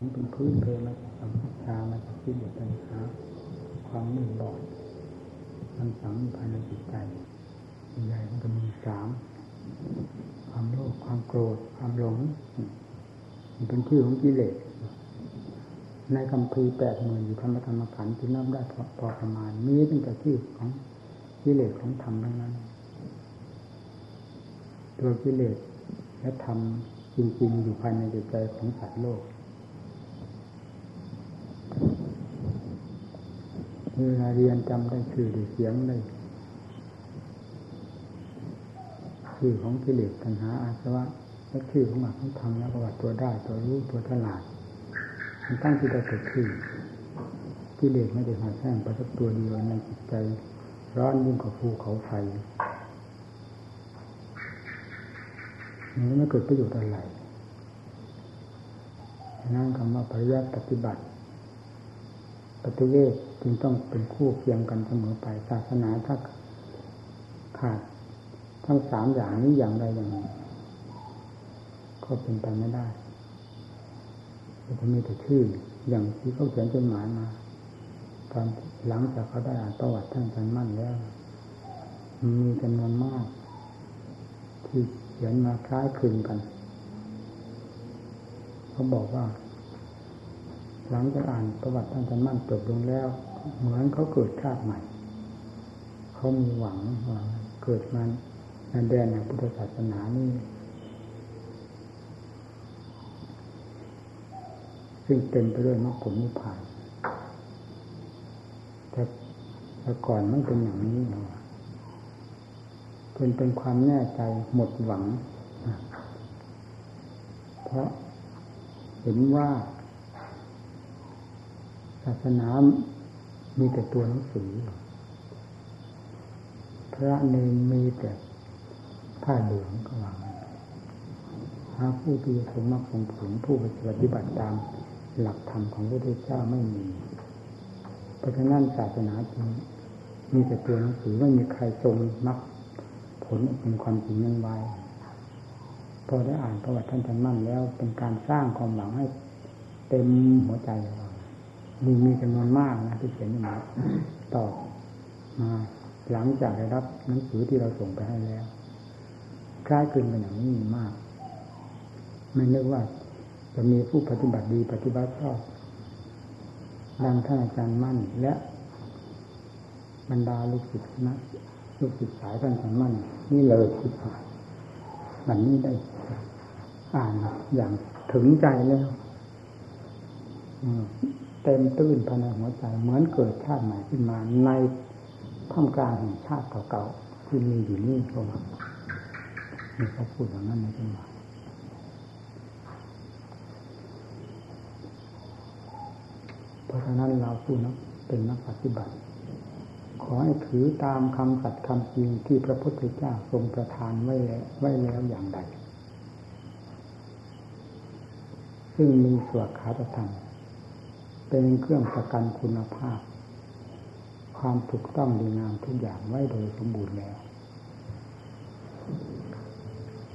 มันเป็นพื้นเพมาจากวิชามาจากที่เดียปัญหาความมืดบอดมันสังภายในจิตใจใหญ่มันก็มีสามความโลภความโกรธ ความหลงมันเป็นชื่อของกิเลสในคำพีแปดหมื่นอยู่ธรรมธรรมขันธ์ที่นับได้พอประมาณมีตั้งแต่ชื่อของกิเลสของธรรมทั้งนั้น ตัวกิเลสและธรรมจริงๆอยู่ภายในจิตใจของสัตว์โลก เวลาเรียนจำได้ชื่อได้เสียงได้ชื่อของกิเลสตัณหาอาสวะและชื่อของหลักของธรรมแล้วประวัติตัวได้ตัวรู้ตัวฉลาดมันตั้งที่เราเกิดขึ้นกิเลสไม่ได้หาแท่งไปสักตัวเดียวในจิตใจ ร้อนยิ่งกว่าภูเขาไฟนี่ไม่เกิดประโยชน์อะไรนั่งคำว่าปริยัติปฏิบัติ ปฏิเวทจึงต้องเป็นคู่เคียงกันเสมอไปศาสนาถ้าขาดทั้งสามอย่างนี้อย่างใดอย่างหนึ่งก็เป็นไปไม่ได้จะมีแต่ชื่ออย่างที่เขาเขียนจดหมายมาตอนหลังจากเขาได้อ่านประวัติท่านจันมั่นแล้ว มีจำนวนมาก ที่เขียนมาคล้ายคลึงกัน เขาบอกว่า หลังจากอ่านประวัติท่านจันมั่นจบลงแล้ว เหมือนเขาเกิดชาติใหม่ เขามีหวังว่าเกิดมาในแดนแห่งพุทธศาสนานี่ซึ่งเต็มไปด้วยมรรคผลนิพพานแต่แต่ก่อนมันเป็นอย่างนี้เนาะเป็นเป็นความแน่ใจหมดหวัง เพราะเห็นว่า ศาสนามีแต่ตัวหนังสือ พระเนรมีแต่ผ้าเหลืองก็ว่าหาผู้ที่จะสมมากสมผลผู้ปฏิบัติตามหลักธรรมของพระพุทธเจ้าไม่มี เพราะฉะนั้นศาสนาจริงมีแต่ตัวหนังสือไม่มีใครทรงมรรคผลเป็นความจริงนั้นไว้พอได้อ่านประวัติท่านท่านมั่นแล้วเป็นการสร้างความหวังให้เต็มหัวใจเรา มีมีจำนวนมากนะที่เขียนมาต่อมาหลังจากได้รับหนังสือที่เราส่งไปให้แล้วคล้ายคลึงกันอย่างนี้มาก ไม่นึกว่าจะมีผู้ปฏิบัติดีปฏิบัติชอบดังท่านอาจารย์มั่น และ บรรดาลูกศิษย์นะลูกศิษย์สายท่านอาจารย์มั่น นี่เลยคิดว่าวันนี้ได้อ่านอย่างถึงใจแล้ว เต็มตื้นภายในหัวใจ เหมือนเกิดชาติใหม่ขึ้นมาในท่ามกลางแห่งชาติเก่าๆที่มีอยู่นี่ก็ว่ามีเขาพูดอย่างนั้นในจังหวะเพราะฉะนั้นเราผู้นักเป็นนักปฏิบัติ ขอให้ถือตามคำสัตย์คำจริงที่พระพุทธเจ้าทรงประทานไว้แล้วไว้แล้วอย่างใด ซึ่งมีสวดขาตธรรม เป็นเครื่องประกันคุณภาพ ความถูกต้องดีงามทุกอย่างไว้โดยสมบูรณ์แล้ว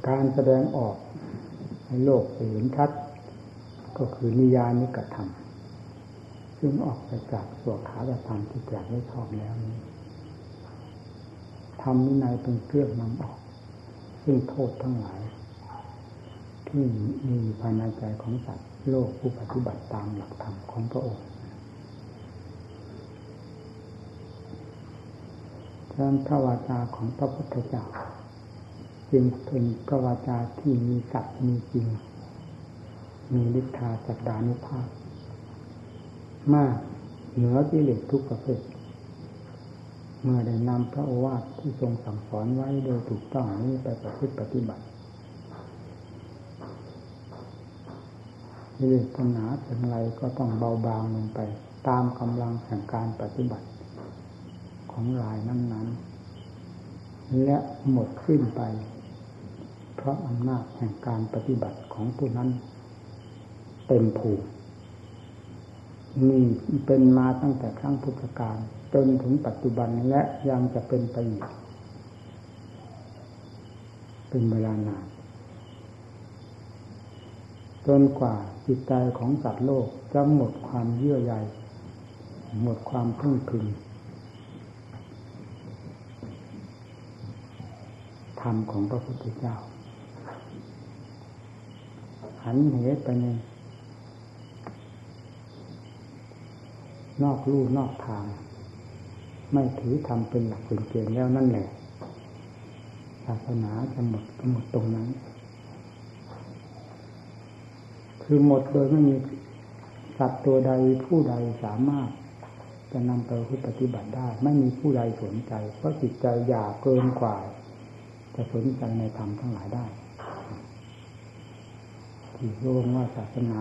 การแสดงออกให้โลกเห็นชัด ก็คือนิยานิกธรรมซึ่งออกไปจากส่วขาธรรมที่แจกไว้ชอบแล้วนี้ทำวินัยเป็นเครื่องนำออก ซึ่งโทษทั้งหลาย ที่มีภายในใจของสัตว์ โลกผู้ปฏิบัติตามหลักธรรมของพระองค์ฉะนั้นพระวาจาของพระพุทธเจ้าจึงเป็นพระวาจาที่มีสัตว์มีจริง มีฤทธาจักดานุภาพ มากเหนือกิเลสทุกประเภท เมื่อได้นำพระโอวาทที่ทรงสั่งสอนไว้โดยถูกต้องนี้ไปประพฤติปฏิบัติ กิเลสปัญหาเป็นไรก็ต้องเบาบางลงไป ตามกำลังแห่งการปฏิบัติ ของรายนั้นๆ และหมดขึ้นไป เพราะอำนาจแห่งการปฏิบัติของผู้นั้น เต็มผูกนี่เป็นมาตั้งแต่ครั้งพุทธกาลจนถึงปัจจุบันและยังจะเป็นไปอีก เป็นเวลานานจนกว่า จิตใจของสัตว์โลกจะหมดความเยื่อใยหมดความพึ่งพิงธรรมของพระพุทธเจ้า หันเหไปในนอกลู่นอกทาง ไม่ถือธรรมเป็นหลักเป็นเกณฑ์แล้วนั่นแหละศาสนาจะหมดก็หมดตรงนั้น คือหมดโดยไม่มีสัตว์ตัวใดผู้ใดสามารถจะนำไปปฏิบัติได้ ไม่มีผู้ใดสนใจ เพราะจิตใจอยากเกินกว่า จะสนใจในธรรมทั้งหลายได้ที่โยงว่าศาสนา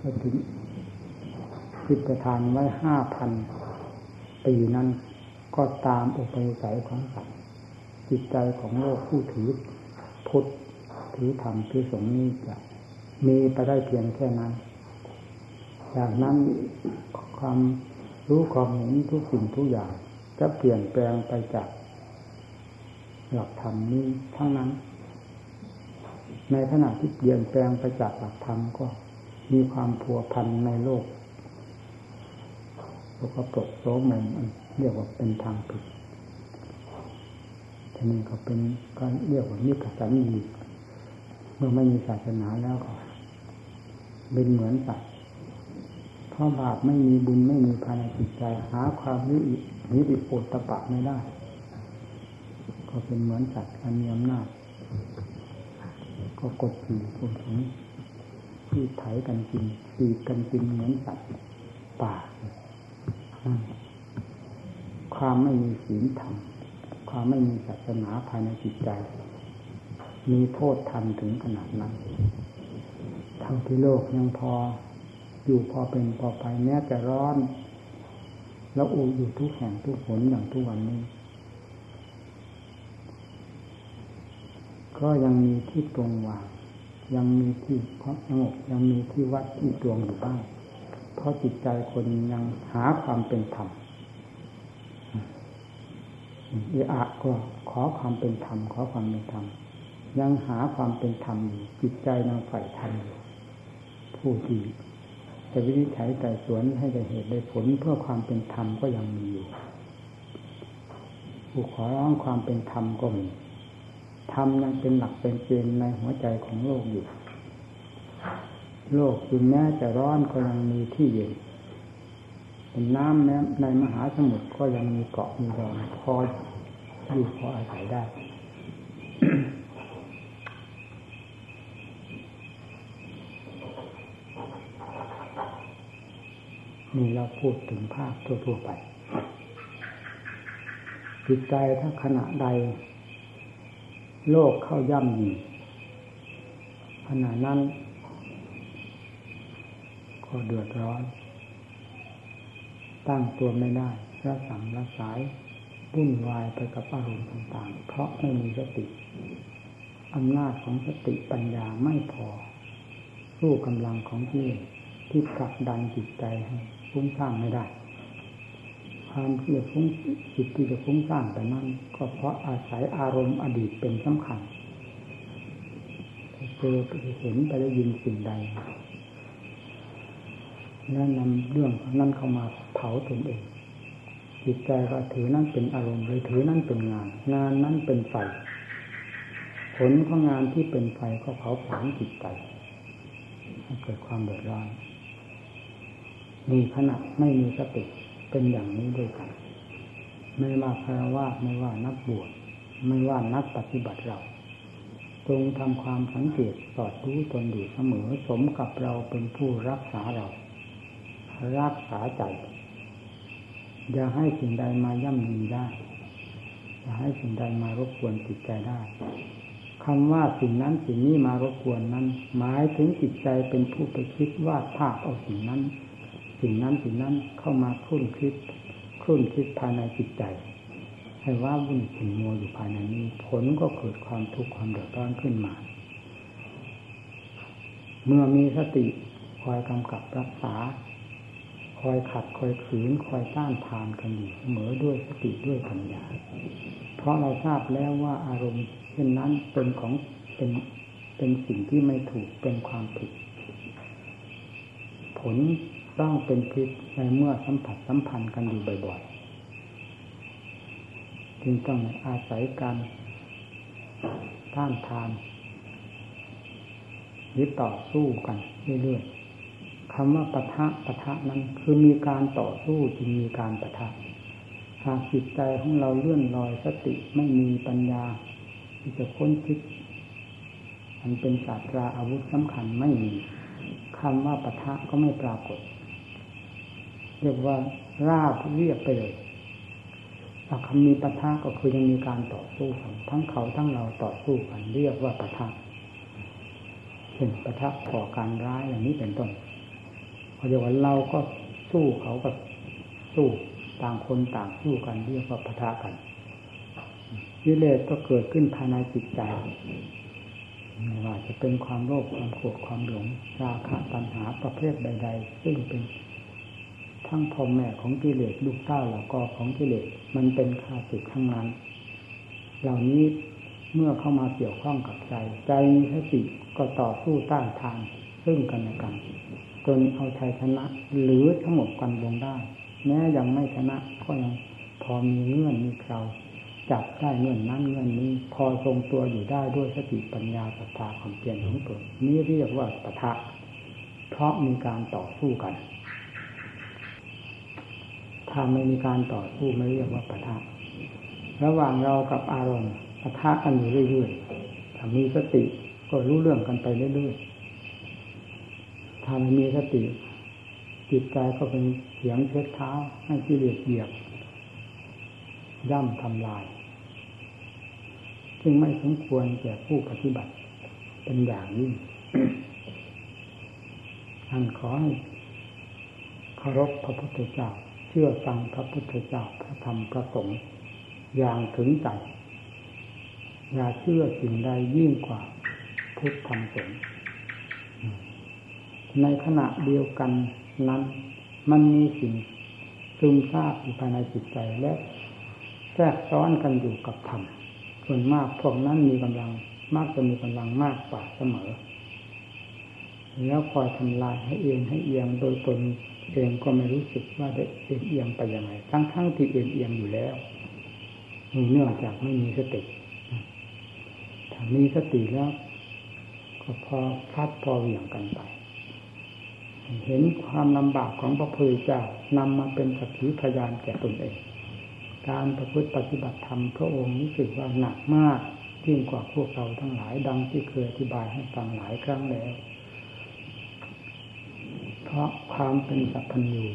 ก็ถึงคิดประทานไว้ห้าพันปีนั้นก็ตามอุปนิสัยของสัตว์จิตใจของโลกผู้ถือพุทธถือธรรมถือสงฆ์นี้จะ มีไปได้เพียงแค่นั้น จากนั้นความรู้ความเห็นทุกสิ่งทุกอย่าง จะเปลี่ยนแปลงไปจากหลักธรรมนี้ทั้งนั้น ในขณะที่เปลี่ยนแปลงไปจากหลักธรรมก็มีความพัวพันในโลกแล้วก็ปลดโสมมเรียกว่าเป็นทางผิดทีนี้ก็เป็นก็เรียกว่านิกสันนีเมื่อไม่มีศาสนาแล้วก็ เป็นเหมือนสัตว์เพราะบาปไม่มีบุญไม่มีภายในจิตใจ หาความนิอินิอิโปตปะไม่ได้ ก็เป็นเหมือนสัตว์อันมีอำนาจ ก็กดขี่คนถึงที่ไถกันกินตีกันกินเหมือนสัตว์ป่าความไม่มีศีลธรรม ความไม่มีศาสนาภายในจิตใจ มีโทษทันถึงขนาดนั้น ทั้งที่โลกยังพอ อยู่พอเป็นพอไปแม้จะร้อน แล้วอูอยู่ทุกแห่งทุกหนอย่างทุกวันนี้ ก็ยังมีที่ตรงวางยังมีที่ความสงบยังมีที่วัดที่ตวงอยู่บ้าง เพราะจิตใจคนยังหาความเป็นธรรมเออะก็ขอความเป็นธรรมขอความเป็นธรรมยังหาความเป็นธรรมอยู่จิตใจยังใฝ่ธรรมอยู่ ผู้ที่จะวินิจฉัยไต่สวนให้ได้เหตุได้ผลเพื่อความเป็นธรรมก็ยังมีอยู่ผู้ขอร้องความเป็นธรรมก็มีธรรมยังเป็นหลักเป็นเกณฑ์ในหัวใจของโลกอยู่ โลกถึงแม้จะร้อนก็ยังมีที่เย็นเป็นน้ำแม้ในมหาสมุทรก็ยังมีเกาะมีรอนพออยู่พออาศัยได้ นี่เราพูดถึงภาพทั่วๆไป จิตใจถ้าขณะใด โลกเข้าย่ำยีขณะนั้น ก็เดือดร้อน ตั้งตัวไม่ได้ระสังระสายวุ่นวายไปกับอารมณ์ต่างๆ เพราะไม่มีสติอำนาจของสติปัญญาไม่พอ สู้กำลังของที่ที่ผลักดันจิตใจให้ ฟุ้งซ่านไม่ได้ ความที่จะฟุ้งจิตที่จะฟุ้งซ่านแต่นั้น ก็เพราะอาศัยอารมณ์อดีตเป็นสำคัญเจอไปเห็นไปได้ยินสิ่งใดแล้วนำเรื่องนั้นเข้ามาเผาตนเอง จิตใจก็ถือนั่นเป็นอารมณ์เลยถือนั่นเป็นงาน งานนั้นเป็นไฟผลของงานที่เป็นไฟก็เผาผลาญจิตใจให้เกิดความเดือดร้อน มีขณะไม่มีสติเป็นอย่างนี้ด้วยกัน ไม่ว่าคารวะไม่ว่านักบวชไม่ว่านักปฏิบัติเราจงทำความสังเกตสอดรู้ตนอยู่เสมอสมกับเราเป็นผู้รักษาเรา รักษาใจ อย่าให้สิ่งใดมาย่ำยีได้ อย่าให้สิ่งใดมารบกวนจิตใจได้คำว่าสิ่งนั้นสิ่งนี้มารบกวนนั้น หมายถึงจิตใจเป็นผู้ไปคิดวาดภาพเอาสิ่งนั้น สิ่งนั้นสิ่งนั้นเข้ามาคุ้นคิดคุ้นคิดภายในจิตใจ ให้ว่าวุ่นขุ่นมัวอยู่ภายในนี้ ผลก็เกิดความทุกข์ความเดือดร้อนขึ้นมา เมื่อมีสติคอยกำกับรักษา คอยขัดคอยขืนคอยต้านทานกันอยู่เสมอด้วยสติด้วยปัญญา เพราะเราทราบแล้วว่าอารมณ์เช่นนั้นเป็นของเป็นเป็นสิ่งที่ไม่ถูกเป็นความผิด ผล ต้องเป็นพิษในเมื่อสัมผัสสัมพันธ์กันอยู่บ่อยๆ จึงต้องอาศัยการต้านทานหรือต่อสู้กันเรื่อยๆคำว่าปะทะปะทะนั้นคือมีการต่อสู้จึงมีการปะทะหากจิตใจของเราเลื่อนลอยสติไม่มีปัญญา ที่จะค้นคิดมันเป็นศาสตราอาวุธสำคัญไม่มีคำว่าปะทะก็ไม่ปรากฏ เรียกว่าราบเรียบไปเลยถ้าคำมีปะทะก็คือยังมีการต่อสู้กันทั้งเขาทั้งเราต่อสู้กันเรียกว่าปะทะเช่นปะทะก่อการร้ายอย่างนี้เป็นต้นพอเดียววันเราก็สู้เขาก็สู้ต่างคนต่างสู้กันเรียกว่าปะทะกันวิเลศก็เกิดขึ้นภายในจิตใจไม่ว่าจะเป็นความโลภความโกรธความหลงราคะตัณหาประเภทใด ๆ ซึ่งเป็น ทั้งพ่อแม่ของกิเลสลูกเต้าแล้วก็ของกิเลสมันเป็นข้าศึกทั้งนั้น เหล่านี้เมื่อเข้ามาเกี่ยวข้องกับใจ ใจมีสติก็ต่อสู้ต้านทานซึ่งกันและกันจนเอาชัยชนะ หรือทั้งหมดกันลงได้ แม้ยังไม่ชนะก็ยังพอมีเงื่อนมีเคราจับได้เงื่อนนั้นเงื่อนนี้ พอทรงตัวอยู่ได้ด้วยสติปัญญาศรัทธาความเปลี่ยนของตนนี้เรียกว่าปะทะเพราะมีการต่อสู้กัน ถ้าไม่มีการต่อสู้ไม่เรียกว่าปะทะ ระหว่างเรากับอารมณ์ปะทะกันอยู่เรื่อยๆถ้ามีสติก็รู้เรื่องกันไปเรื่อยๆถ้าไม่มีสติ จิตใจก็เป็นเสียงเช็ดเท้าให้กิเลสเหยียบ ย่ำทำลายจึงไม่สมควรแก่ผู้ปฏิบัติ เป็นอย่างยิ่งท่านขอให้เคารพพระพุทธเจ้า ชื่อฟังพระพุทธเจ้าพระธรรมพระสงฆ์อย่างถึงใจอย่าเชื่อสิ่งใดยิ่งกว่าพุทธธรรมสงฆ์ในขณะเดียวกันนั้น มันมีสิ่งซึมซาบอยู่ภายในจิตใจและแทรกซ้อนกันอยู่กับธรรมส่วนมากพวกนั้นมีกำลังมากจะมีกำลังมากกว่าเสมอ แล้วคอยทำลายให้เอียงให้เอียงโดยตนเองก็ไม่รู้สึกว่าได้เอียงเอียงไปยังไง ทั้งทั้งที่เอียงเอียงอยู่แล้วเนื่องจากไม่มีสติถ้ามีสติแล้วก็พอพัดพอเหวี่ยงกันไป เห็นความลำบากของพระพุทธเจ้านำมาเป็นสักขีพยานแก่ตนเอง การประพฤติปฏิบัติธรรมพระองค์รู้สึกว่าหนักมากยิ่งกว่าพวกเราทั้งหลายดังที่เคยอธิบายให้ฟังหลายครั้งแล้ว เพราะความเป็นสัพพัญญู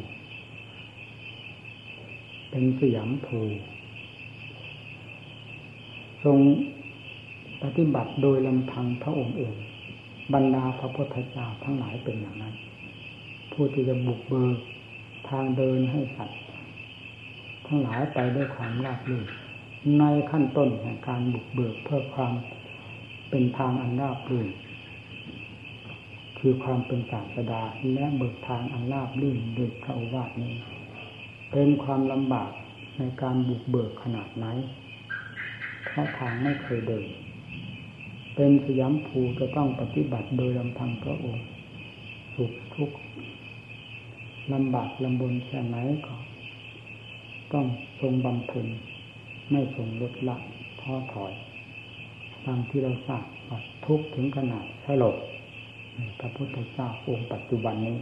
เป็นสยามภูทรงปฏิบัติโดยลำพังพระองค์เอง บรรดาพระพุทธเจ้าทั้งหลายเป็นอย่างนั้น ผู้ที่จะบุกเบิกทางเดินให้สัตว์ทั้งหลายไปด้วยความราบรื่นในขั้นต้นแห่งการบุกเบิกเพื่อความเป็นทางอันราบรื่น คือความเป็นศาสดาและเบิกทางอันราบรื่นโดยพระอวาทนี้ เป็นความลำบากในการบุกเบิกขนาดไหนเพราะทางไม่เคยเดิน เป็นสยามภูจะต้องปฏิบัติโดยลำพังพระองค์ สุขทุกข์ลำบากลำบนแค่ไหนก็ต้องทรงบำเพ็ญไม่ทรงลดละท้อถอยตามที่เราทราบว่าทุกถึงขนาดสลบ พระพุทธเจ้าองค์ปัจจุบันนี้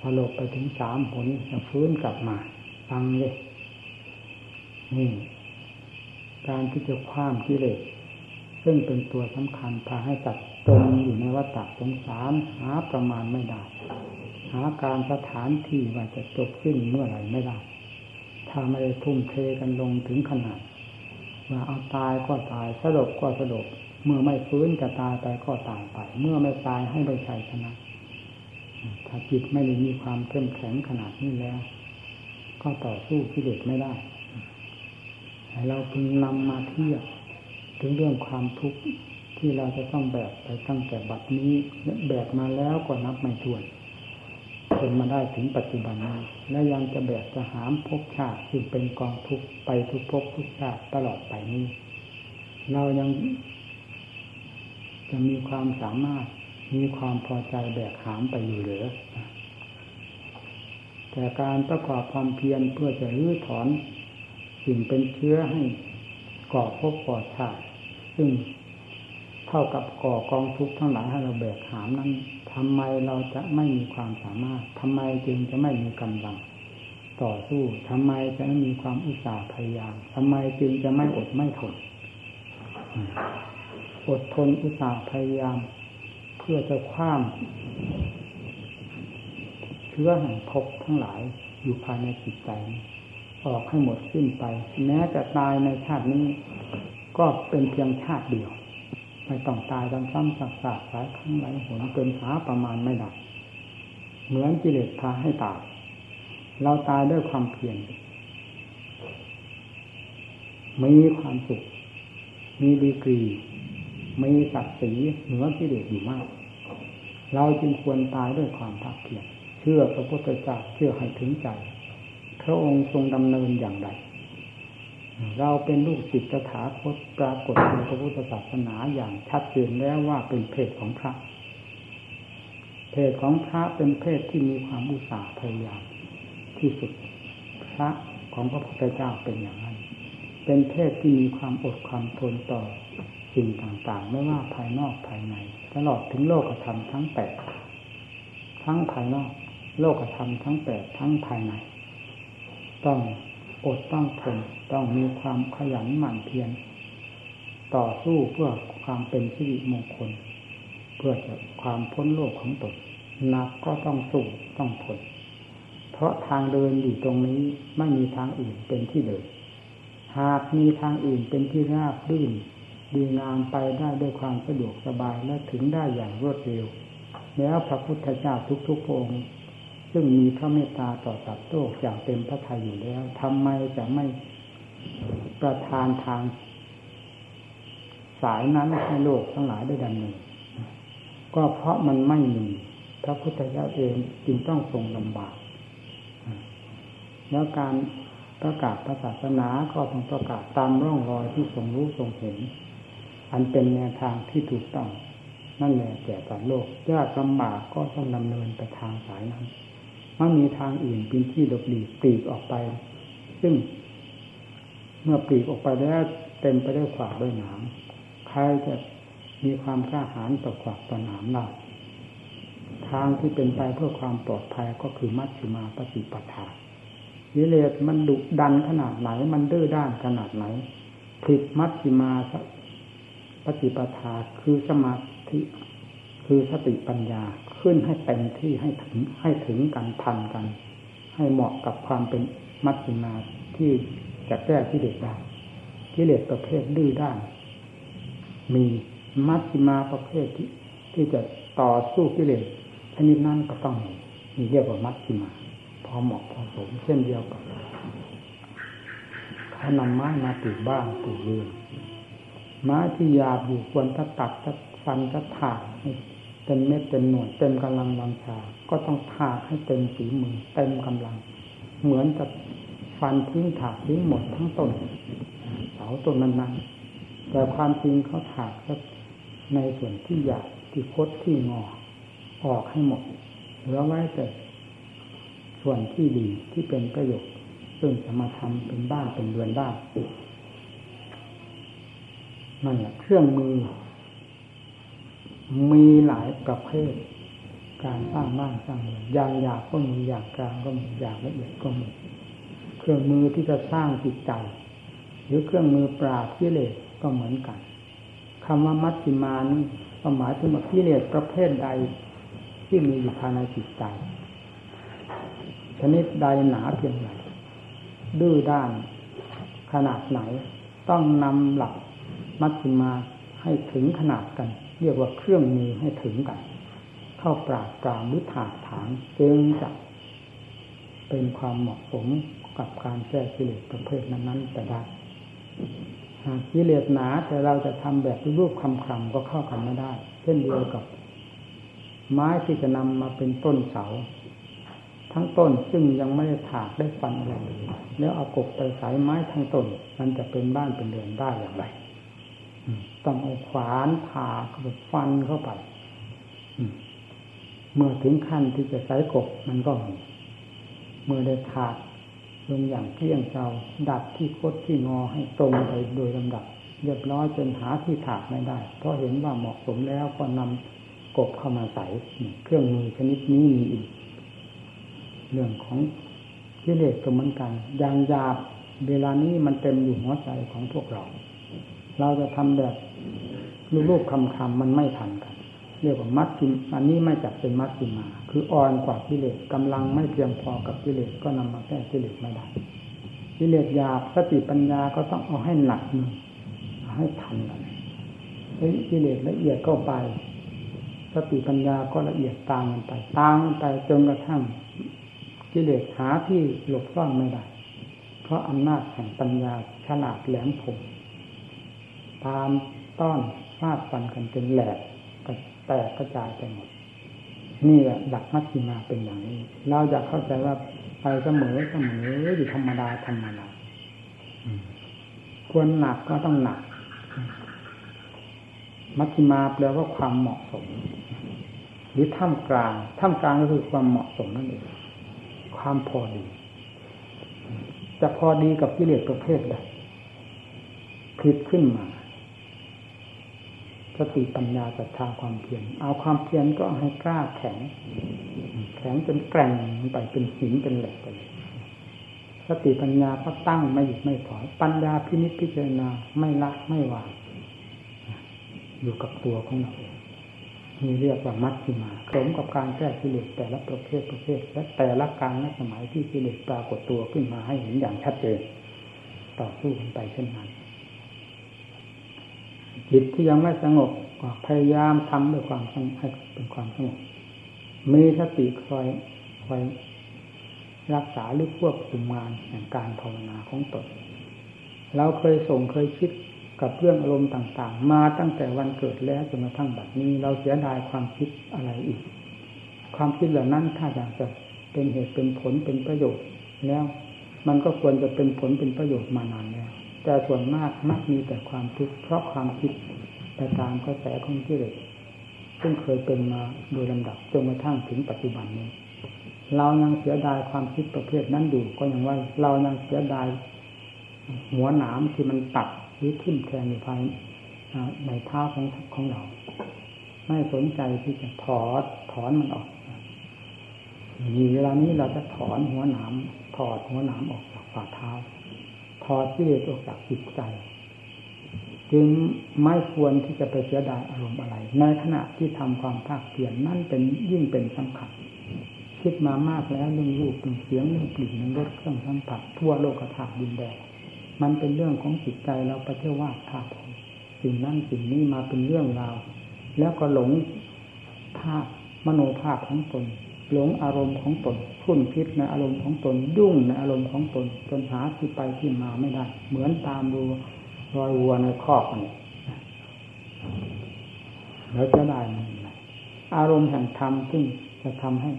สลบไปถึงสามผลจะฟื้นกลับมาฟังเลยนี่ การที่จะคว้ามกิเลสซึ่งเป็นตัวสำคัญพาให้ตัดตรงอยู่ในวัฏสงสารหาประมาณไม่ได้ หาการสถานที่ว่าจะจบสิ้นเมื่อไหร่ไม่ได้ ถ้าไม่ได้ทุ่มเทกันลงถึงขนาดว่าเอาตายก็ตายสลบก็สลบ เมื่อไม่ฟื้นจะตายไปก็ตายไป เมื่อไม่ตายให้ได้ชัยชนะ ถ้าจิตไม่ได้มีความเข้มแข็งขนาดนี้แล้ว ก็ต่อสู้กิเลสไม่ได้ให้เราพึงนำมาเทียบถึงเรื่องความทุกข์ที่เราจะต้องแบกไปตั้งแต่บัดนี้แบกมาแล้วก็นับไม่ถ้วนจนมาได้ถึงปัจจุบันนี้และยังจะแบกจะหามภพชาติซึ่งเป็นกองทุกข์ไปทุกภพทุกชาติตลอดไปนี้ เรายัง จะมีความสามารถมีความพอใจแบกหามไปอยู่หรือ แต่การประกอบความเพียรเพื่อจะรื้อถอน สิ่งเป็นเชื้อให้ก่อภพก่อชาติซึ่งเท่ากับก่อกองทุกข์ทั้งหลายให้เราแบกหามนั้นทำไมเราจะไม่มีความสามารถทำไมจึงจะไม่มีกำลัง ต่อสู้ทำไมจะไม่มีความอุตสาห์พยายามทำไมจึงจะไม่อดไม่ทน อดทนอุตสาห์พยายาม เพื่อจะคว้ามเชื้อแห่งภพทั้งหลายอยู่ภายในจิตใจ ออกให้หมดสิ้นไป แม้จะตายในชาตินี้ ก็เป็นเพียงชาติเดียว ไม่ต้องตายซ้ำสักๆหลายครั้งหลายหนเกินหาประมาณไม่ได้เหมือนกิเลสพาให้ตายเราตายด้วยความเพียรมีความสุข มีดีกรี มีศักดิ์ศรีเหนือกิเลสอยู่มาก เราจึงควรตายด้วยความภาคเพียรเชื่อพระพุทธเจ้าเชื่อให้ถึงใจ พระองค์ทรงดำเนินอย่างไร เราเป็นลูกศิษย์สถาคตปรากฏในพระพุทธศาสนาอย่างชัดเจนแล้วว่าเป็นเพศของพระ เพศของพระเป็นเพศที่มีความอุตสาห์พยายามที่สุดพระของพระพุทธเจ้าเป็นอย่างนั้น เป็นเพศที่มีความอดความทนต่อ สิ่งต่างๆ ไม่ว่าภายนอกภายใน ตลอดถึงโลกธรรมทั้งแปดทั้งภายนอก โลกธรรมทั้งแปดทั้งภายใน ต้องอดต้องทนต้องมีความขยันหมั่นเพียรต่อสู้เพื่อความเป็นสิริมงคล เพื่อจะความพ้นโลกของตนนักก็ต้องสู้ต้องทนเพราะทางเดินอยู่ตรงนี้ไม่มีทางอื่นเป็นที่เดิน หากมีทางอื่นเป็นที่ราบรื่น ดีงามไปได้ด้วยความสะดวกสบายและถึงได้อย่างรวดเร็ว แล้วพระพุทธเจ้าทุกๆองค์ ซึ่งมีพระเมตตาต่อสัตว์โลกอย่างเต็มพระทัยอยู่แล้วทำไมจะไม่ประทานทาง สายนั้นให้โลกทั้งหลายได้ดำเนินก็เพราะมันไม่มีพระพุทธเจ้าเองจึงต้องทรงลำบาก แล้วการประกาศศาสนาก็ต้องประกาศตามร่องรอยที่ทรงรู้ทรงเห็น อันเป็นแนวทางที่ถูกต้อง นั่นแหละแก่สัตว์โลกยากลำบากก็ต้องดำเนินไปทางสายนั้นไม่มีทางอื่นเป็นที่หลบหลีกปีกออกไป ซึ่ง เมื่อปลีกออกไปแล้วเต็มไปด้วยขวากด้วยหนามใครจะมีความกล้าหาญต่อขวากต่อหนามได้ทางที่เป็นไปเพื่อความปลอดภัยก็คือมัชฌิมาปฏิปทาวิเลศมันดุดันขนาดไหน มันดื้อด้านขนาดไหนผิดมัชฌิมา ปฏิปทาคือสมาธิ คือสติปัญญาขึ้นให้เต็มที่ให้ถึงให้ถึงกันทันกัน ให้เหมาะกับความเป็นมัชฌิมาที่จะแก้ที่เด็ดได้กิเลสประเภทดื้อด้านมีมัชฌิมาประเภทที่ที่จะต่อสู้กิเลสชนิดนั้นก็ต้องมีมีเรียกว่ามัชฌิมา พอเหมาะพอสมเช่นเดียวกับเขานำไม้มาปลูกบ้านปลูกเรือน ไม้ที่หยาบอยู่ควรถ้าตัดถ้าฟันถ้าถากเต็มเม็ดเต็มหน่วยเต็มกำลังวังชา ก็ต้องถากให้เต็มฝีมือเต็มกำลัง เหมือนกับฟันทิ้งถากทิ้งหมดทั้งต้นเสาต้นนั้นๆแต่ความจริงเขาถากในส่วนที่หยาบที่คดที่งอ ออกให้หมดเหลือไว้แต่ส่วนที่ดีที่เป็นประโยชน์ซึ่งจะมาทำเป็นบ้านเป็นเรือนได้ นั่นแหละเครื่องมือ มีหลายประเภท การสร้างบ้านสร้างเรือนอย่างหยาบก็มีอย่างกลางก็มีอย่างละเอียดก็มีเครื่องมือที่จะสร้างจิตใจ หรือเครื่องมือปราบกิเลสก็เหมือนกันคำว่ามัชฌิมานี้หมายถึงว่ากิเลสประเภทใดที่มีอยู่ภายในจิตใจชนิดใดหนาเพียงไรดื้อด้านขนาดไหน ต้องนำหลัก มัชฌิมาให้ถึงขนาดกัน เรียกว่าเครื่องมือให้ถึงกัน เข้าปราบปรามหรือถากถางจึงจะเป็นความเหมาะสมกับการแก้กิเลสประเภทนั้นๆแต่ได้หากกิเลสหนาแต่เราจะทำแบบรูปคำคำก็เข้ากันไม่ได้ เช่นเดียวกับ ไม้ที่จะนำมาเป็นต้นเสา ทั้งต้นซึ่งยังไม่ได้ถากได้ฟันอะไรเลยแล้วเอากบไปสายไม้ทั้งต้น มันจะเป็นบ้านเป็นเรือนได้อย่างไร ต้องเอาขวานผ่าเข้าไปฟันเข้าไปเมื่อถึงขั้นที่จะใส่กบมันก็มีเมื่อได้ถากลงอย่างเที่ยงเจ้าดัดที่คดที่งอให้ตรงไปโดยลำดับเรียบร้อยจนหาที่ถากไม่ได้ เพราะเห็นว่าเหมาะสมแล้วก็นำกบเข้ามาใส่เครื่องมือชนิดนี้มีอีก เรื่องของกิเลสก็เหมือนกันยางยาบเวลานี้มันเต็มอยู่หัวใจของพวกเรา เราจะทำแบบรูปๆคำมันไม่ทันกัน เรียกว่ามัดจิมอันนี้ไม่จัดเป็นมัดจิมา คืออ่อนกว่ากิเลสกำลังไม่เพียงพอกับกิเลสก็นำมาแก้กิเลสไม่ได้กิเลสหยาบสติปัญญาก็ต้องเอาให้หนักมือให้ทันกันกิเลสละเอียดก็ไปสติปัญญาก็ละเอียดตามกันไปตามกันไปจนกระทั่งกิเลสหาที่หลบซ่อนไม่ได้ เพราะอำนาจแห่งปัญญาฉลาดแหลมคม ตามต้อนฟาดฟันกันจนแหลกแตกกระจายไปหมด นี่แหละหลักมัชฌิมาเป็นอย่างนี้ เราจะเข้าใจว่าไปเสมอเสมออยู่ธรรมดาธรรมดาควรหนักก็ต้องหนัก มัชฌิมาแปลว่าความเหมาะสม หรือท่ามกลางท่ามกลางก็คือความเหมาะสมนั่นเองความพอดีจะพอดีกับกิเลสประเภทใดผิดขึ้นมา สติปัญญาศรัทธาความเพียรเอาความเพียรก็ให้กล้าแข็ง แข็งจนแกร่งไปเป็นหินเป็นเหล็กไปสติปัญญาก็ตั้งไม่หยุดไม่ถอย ปัญญาพินิจพิจารณาไม่ละไม่วางอยู่กับตัวของเราเองนี่เรียกว่ามัชฌิมาสมกับการแก้กิเลสแต่ละประเภทประเภท และแต่ละการละสมัยที่กิเลสปรากฏตัวขึ้นมาให้เห็นอย่างชัดเจนต่อสู้กันไปเช่นนั้น จิตที่ยังไม่สงบก็พยายามทำด้วยความสงบให้เป็นความสงบมีสติคอยคอยรักษาหรือควบคุมงานแห่งการภาวนาของตนเราเคยส่งเคยคิดกับเรื่องอารมณ์ต่างๆ มาตั้งแต่วันเกิดแล้วจนกระทั่งบัดนี้ เราเสียดายความคิดอะไรอีก ความคิดเหล่านั้นถ้าอยากจะเป็นเหตุเป็นผลเป็นประโยชน์แล้ว มันก็ควรจะเป็นผลเป็นประโยชน์มานานแล้ว แต่ส่วนมากมักมีแต่ความทุกข์เพราะความคิดไปตามกระแสของกิเลสซึ่งเคยเป็นมาโดยลำดับจนกระทั่งถึงปัจจุบันนี้ เรายังเสียดายความคิดประเภทนั้นอยู่ก็ยังว่าเรายังเสียดายหัวหนามที่มันตัดหรือทิ่มแทงอยู่ภายในเท้าของของเรา ไม่สนใจที่จะถอดถอนมันออกมีเวลานี้เราจะถอนหัวหนามถอดหัวหนามออกจากฝ่าเท้า ถอดที่เลสออกจากจิตใจ จึงไม่ควรที่จะไปเสียดายอารมณ์อะไร ในขณะที่ทำความภาคเพียรนั่นเป็นยิ่งเป็นสำคัญคิดมามากแล้วเรื่องรูปเรื่องเสียงเรื่องกลิ่นเรื่องรสเครื่องสัมผัสทั่วโลกธาตุดินแดนมันเป็นเรื่องของจิตใจเราไปเที่ยววาดภาพสิ่งนั้นสิ่งนี้มาเป็นเรื่องราวแล้วก็หลงภาพมโนภาพของตน หลงอารมณ์ของตนคุ้นคิดในอารมณ์ของตนยุ่งในอารมณ์ของตนจนหาที่ไปที่มาไม่ได้ เหมือนตามดูรอยวัวในคอกนี่แล้วจะได้ไหมอารมณ์แห่งธรรมซึ่งจะทำให้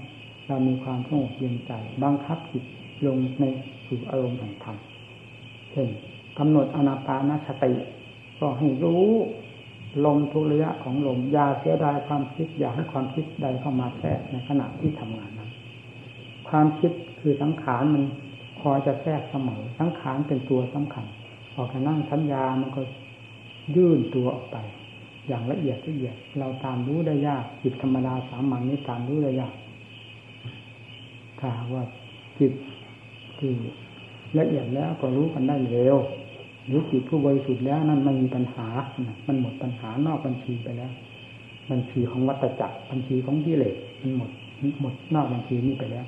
เรามีความสงบเย็นใจบังคับจิตลงในสู่อารมณ์แห่งธรรมเช่นกำหนดอนาปานสติก็ให้รู้ ลมทุระยะของลมยาเสียดายความคิดอย่าให้ความคิดใดเข้ามาแทรกในขณะที่ทำงานนั้น ความคิดคือสังขารมันพอจะแทรกเสมอสังขารเป็นตัวสำคัญออกจากนั่งสัญญามันก็ยื่นตัวออกไป อย่างละเอียดละเอียด เราตามรู้ได้ยากจิตธรรมดาสามัญนี้ตามรู้ได้ยากถ้าว่าจิตที่ละเอียดแล้วก็รู้กันได้เร็ว หรือจิตผู้บริสุทธิ์แล้วนั่นไม่มีปัญหา มันหมดปัญหานอกบัญชีไปแล้ว บัญชีของวัตจักรบัญชีของกิเลสมันหมดหมดนอกบัญชีนี้ไปแล้ว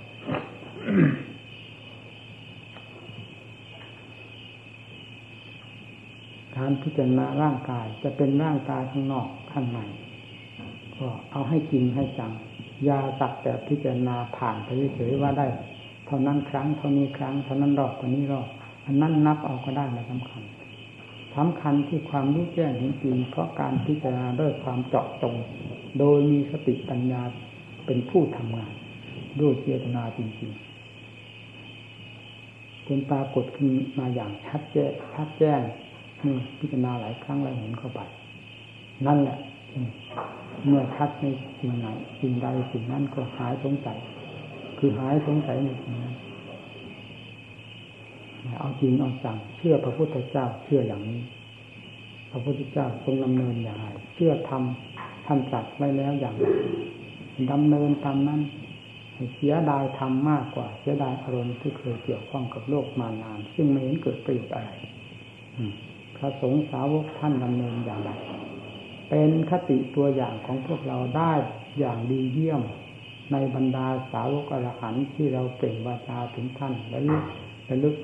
การพิจารณาร่างกายจะเป็นร่างกายข้างนอกข้างในก็เอาให้จริงให้จังยาสักแต่พิจารณาผ่านไปเฉยๆว่าได้ เท่านั้นครั้งเท่านี้ครั้ง เท่านั้นรอบเท่านี้รอบ อันนั้นนับเอาก็ได้ไม่สำคัญสำคัญที่ความรู้แจ้งจริงๆเพราะการพิจารณาด้วยความเจาะจง โดยมีสติปัญญาเป็นผู้ทำงาน ด้วยเจตนาจริงๆจนปรากฏขึ้นมาอย่างชัดแจ้งชัดแจ้งเมื่อพิจารณาหลายครั้งแล้วเห็นเข้าไป นั่นแหละเมื่อทัดในสิ่งไหนสิ่งใดสิ่งนั้นก็หายสงสัย คือหายสงสัยในสิ่งนั้น เอาจริงเอาจังเชื่อพระพุทธเจ้าเชื่ออย่างนี้ พระพุทธเจ้าทรงดำเนินอย่างไรเชื่อทำท่านจัดไว้แล้วอย่างไรดำเนินตามนั้นเสียดายทำมากกว่า เสียดายอารมณ์ที่เคยเกี่ยวข้องกับโลกมานาน ซึ่งไม่เห็นเกิดประโยชน์อะไรพระสงฆ์สาวกท่านดำเนินอย่างไรเป็นคติตัวอย่างของพวกเราได้อย่างดีเยี่ยม ในบรรดาสาวกอรหันต์ที่เราเก่งวาจาถึงท่านและลึกและลึก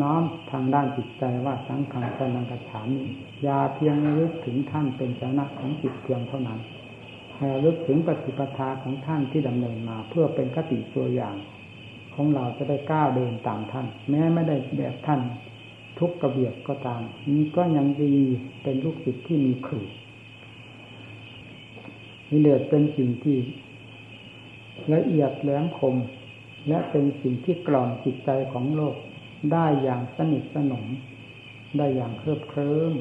น้อมทางด้านจิตใจว่าสังขังสนังกระฉามยาเพียงลึกถึงท่านเป็นชนะของจิตเพียงเท่านั้นให้ลึกถึงปฏิปทาของท่านที่ดำเนินมาเพื่อเป็นคติตัวอย่าง ของเราจะได้ก้าวเดินตามท่าน แม้ไม่ได้แบบท่าน ทุกกระเบียดก็ตาม นี้ก็ยังดีเป็นลูกศิษย์ที่มีครูนิเลศเป็นสิ่งที่ละเอียดแหลมคม และเป็นสิ่งที่กล่อมจิตใจของโลก ได้อย่างสนิทสนม ได้อย่างเคลิบเคลิ้ม